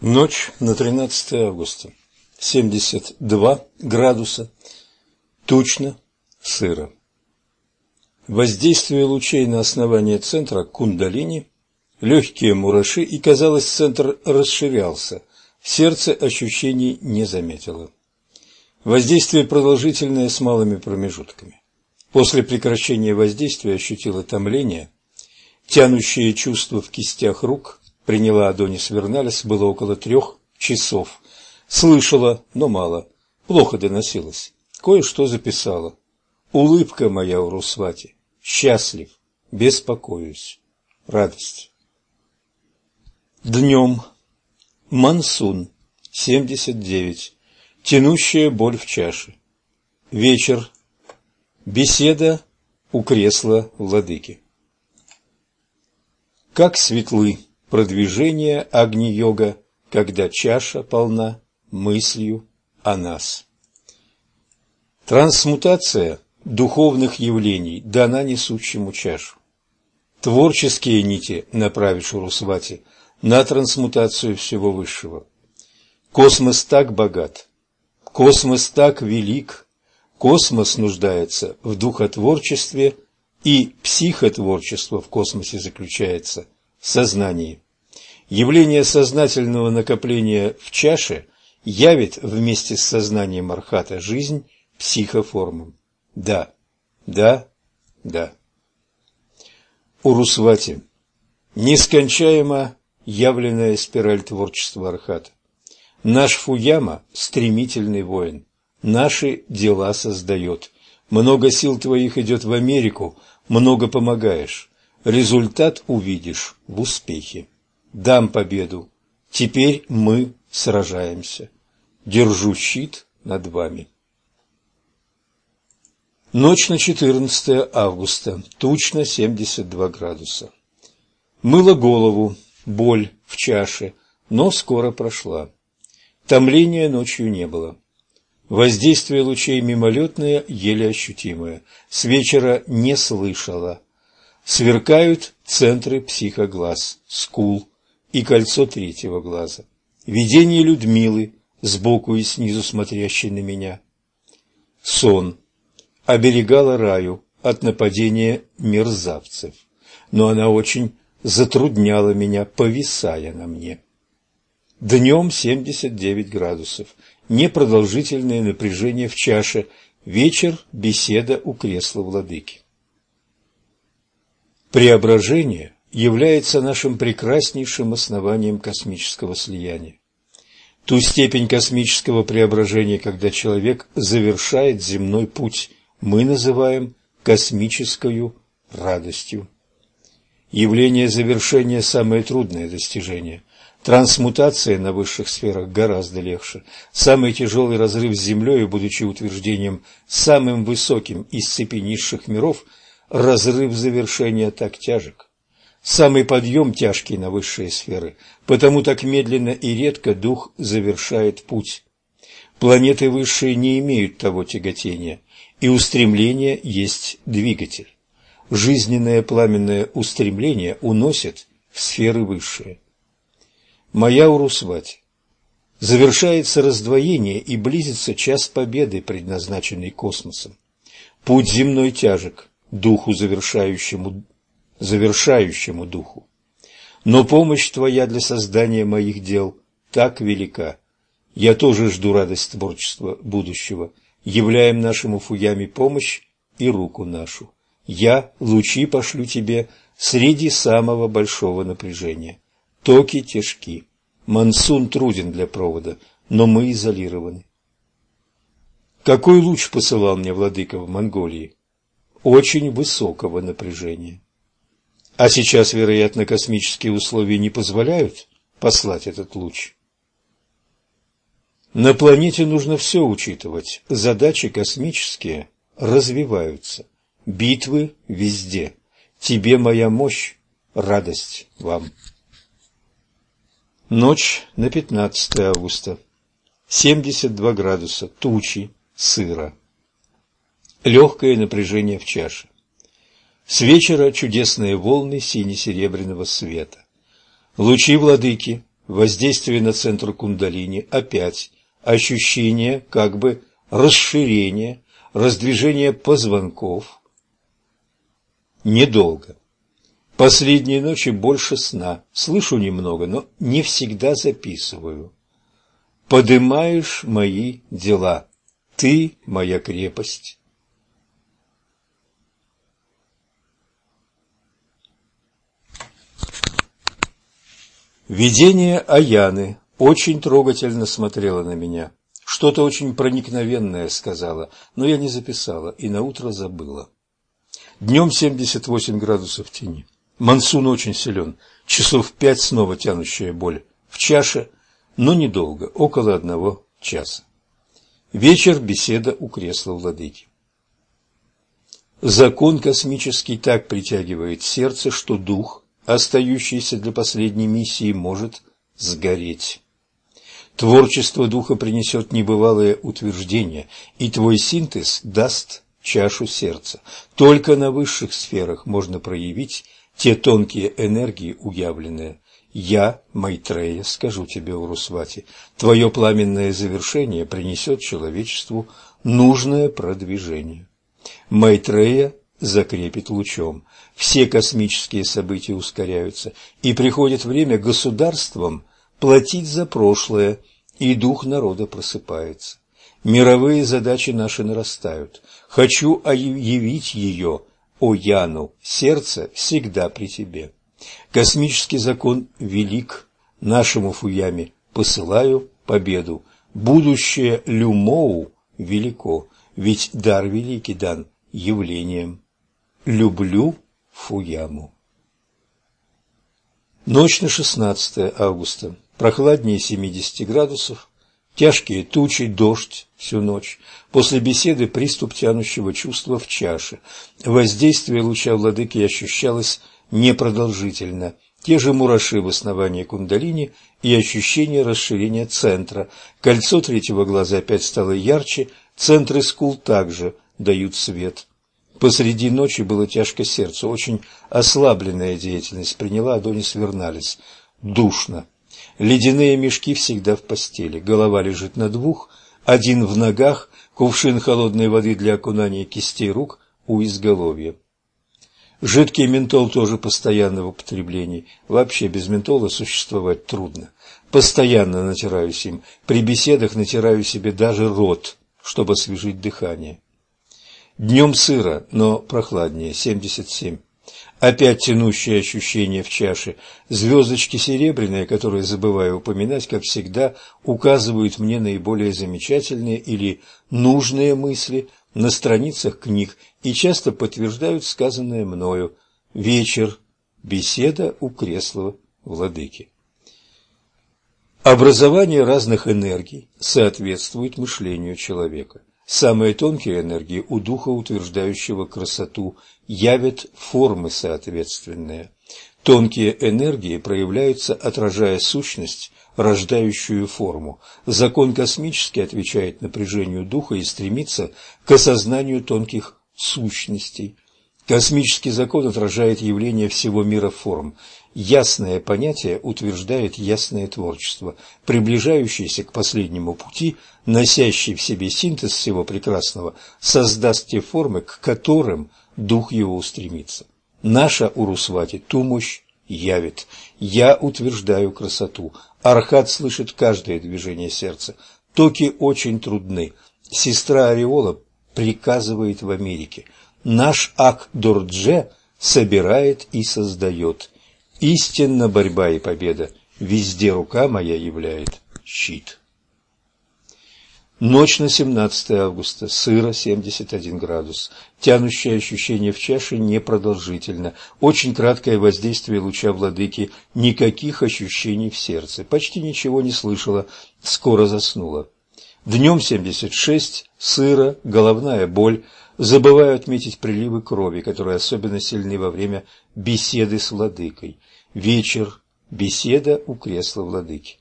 Ночь на 13 августа. 72 градуса. Тучно, сыро. Воздействие лучей на основание центра кундалини, легкие мураши, и, казалось, центр расширялся. Сердце ощущений не заметило. Воздействие продолжительное с малыми промежутками. После прекращения воздействия ощутила томление, тянущее чувство в кистях рук, приняла Адонис Верналис, было около трех часов. Слышала, но мало. Плохо доносилось. Кое-что записала. Улыбка моя у Русвати. Счастлив. Беспокоюсь. Радость. Днем. Мансун. 79. Тянущая боль в чаше. Вечер. Беседа у кресла владыки. Как светлы продвижение Агни-йога, когда чаша полна мыслью о нас. Трансмутация духовных явлений дана несущему чашу. Творческие нити направишь Урусвати на трансмутацию всего высшего. Космос так богат, космос так велик, космос нуждается в духотворчестве, и психотворчество в космосе заключается – сознании. Явление сознательного накопления в чаше явит вместе с сознанием Архата жизнь психоформам. Да, да, да. Урусвати. Нескончаемо явленная спираль творчества Архата. Наш Фуяма – стремительный воин. Наши дела создает. Много сил твоих идет в Америку, много помогаешь. Результат увидишь в успехе. Дам победу. Теперь мы сражаемся. Держу щит над вами. Ночь на 14 августа. Тучно 72 градуса. Мыло голову, боль в чаше, но скоро прошла. Томления ночью не было. Воздействие лучей мимолетное, еле ощутимое. С вечера не слышала сверкают центры психоглаз, скул и кольцо третьего глаза. Видение Людмилы, сбоку и снизу смотрящей на меня. Сон. Оберегала раю от нападения мерзавцев, но она очень затрудняла меня, повисая на мне. Днем 79 градусов, непродолжительное напряжение в чаше, вечер – беседа у кресла владыки. Преображение является нашим прекраснейшим основанием космического слияния. Ту степень космического преображения, когда человек завершает земной путь, мы называем космической радостью. Явление завершения – самое трудное достижение. Трансмутация на высших сферах гораздо легче. Самый тяжелый разрыв с Землей, будучи утверждением самым высоким из цепи низших миров – разрыв завершения так тяжек. Самый подъем тяжкий на высшие сферы, потому так медленно и редко дух завершает путь. Планеты высшие не имеют того тяготения, и устремление есть двигатель. Жизненное пламенное устремление уносит в сферы высшие. Моя Урусвать. Завершается раздвоение и близится час победы, предназначенный космосом. Путь земной тяжек, духу завершающему, завершающему духу. Но помощь Твоя для создания моих дел так велика. Я тоже жду радость творчества будущего. Являем нашему Фуяме помощь и руку нашу. Я лучи пошлю Тебе среди самого большого напряжения. Токи тяжки. Мансун труден для провода, но мы изолированы. Какой луч посылал мне владыка в Монголии? Очень высокого напряжения. А сейчас, вероятно, космические условия не позволяют послать этот луч. На планете нужно все учитывать. Задачи космические развиваются. Битвы везде. Тебе моя мощь, радость вам. Ночь на 15 августа. 72 градуса, тучи, сыро легкое напряжение в чаше. С вечера чудесные волны сине-серебряного света. Лучи владыки воздействие на центр кундалини, опять ощущение как бы расширения, раздвижения позвонков. Недолго. Последние ночи больше сна. Слышу немного, но не всегда записываю. Подымаешь мои дела. Ты моя крепость. Видение Аяны очень трогательно смотрела на меня. Что-то очень проникновенное сказала, но я не записала и наутро забыла. Днем 78 градусов тени. Мансун очень силен. Часов пять снова тянущая боль. В чаше, но недолго, около одного часа. Вечер беседа у кресла владыки. Закон космический так притягивает сердце, что дух, остающийся для последней миссии, может сгореть. Творчество духа принесет небывалое утверждение, и твой синтез даст чашу сердца. Только на высших сферах можно проявить те тонкие энергии уявленные. Я, Майтрея, скажу тебе, Урусвати, твое пламенное завершение принесет человечеству нужное продвижение. Майтрея закрепит лучом. Все космические события ускоряются, и приходит время государствам платить за прошлое, и дух народа просыпается. Мировые задачи наши нарастают. Хочу явить ее о Яну, сердце всегда при тебе. Космический закон велик, нашему Фуяме посылаю победу. Будущее Люмоу велико, ведь дар великий дан явлением. Люблю Фуяму. Ночь на 16 августа. Прохладнее 70 градусов. Тяжкие тучи, дождь всю ночь. После беседы приступ тянущего чувства в чаше. Воздействие луча владыки ощущалось непродолжительно. Те же мураши в основании кундалини и ощущение расширения центра. Кольцо третьего глаза опять стало ярче, центры скул также дают свет. Посреди ночи было тяжко сердцу, очень ослабленная деятельность приняла Адонис Верналис. Душно. Ледяные мешки всегда в постели, голова лежит на двух, один в ногах, кувшин холодной воды для окунания кистей рук у изголовья. Жидкий ментол тоже постоянно в употреблении. Вообще без ментола существовать трудно. Постоянно натираюсь им. При беседах натираю себе даже рот, чтобы освежить дыхание. Днем сыро, но прохладнее, 77. Опять тянущее ощущение в чаше. Звездочки серебряные, которые забываю упоминать, как всегда, указывают мне наиболее замечательные или нужные мысли на страницах книг и часто подтверждают сказанное мною. Вечер. Беседа у кресла владыки. Образование разных энергий соответствует мышлению человека. Самые тонкие энергии у духа, утверждающего красоту, явят формы соответственные. Тонкие энергии проявляются, отражая сущность, рождающую форму. Закон космический отвечает напряжению духа и стремится к осознанию тонких сущностей. Космический закон отражает явление всего мира форм. Ясное понятие утверждает ясное творчество, приближающееся к последнему пути, носящий в себе синтез всего прекрасного, создаст те формы, к которым дух его устремится. Наша Урусвати ту мощь явит. Я утверждаю красоту. Архат слышит каждое движение сердца. Токи очень трудны. Сестра Ореола приказывает в Америке. Наш Ак-Дордже собирает и создает. Истинно борьба и победа. Везде рука моя являет щит. Ночь на 17 августа. Сыро 71 градус. Тянущее ощущение в чаше непродолжительно. Очень краткое воздействие луча владыки. Никаких ощущений в сердце. Почти ничего не слышала. Скоро заснула. Днем 76. Сыро. Головная боль. Забываю отметить приливы крови, которые особенно сильны во время беседы с владыкой. Вечер. Беседа у кресла владыки.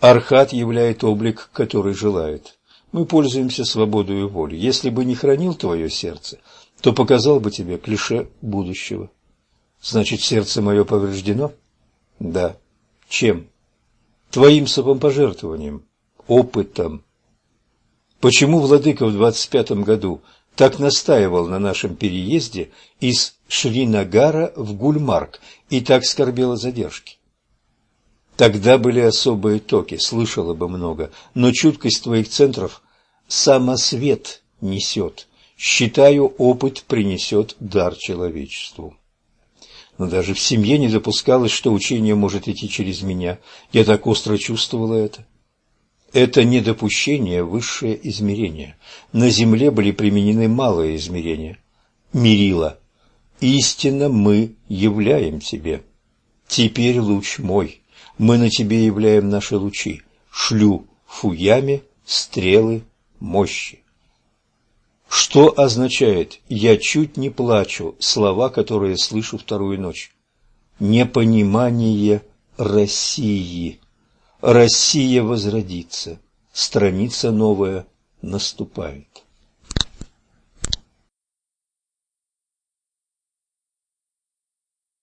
Архат являет облик, который желает. Мы пользуемся свободой воли. Если бы не хранил твое сердце, то показал бы тебе клише будущего. Значит, сердце мое повреждено? Да. Чем? Твоим самопожертвованием, опытом. Почему Владыка в двадцать пятом году так настаивал на нашем переезде из Шринагара в Гульмарк и так скорбел о задержке? Тогда были особые токи, слышала бы много, но чуткость твоих центров самосвет несет. Считаю, опыт принесет дар человечеству. Но даже в семье не допускалось, что учение может идти через меня. Я так остро чувствовала это. Это недопущение – высшее измерение. На земле были применены малые измерения. Мерила. Истинно мы являем тебе. Теперь луч мой. Мы на тебе являем наши лучи. Шлю фуями стрелы мощи. Что означает «я чуть не плачу» слова, которые слышу вторую ночь? Непонимание России. Россия возродится, страница новая наступает.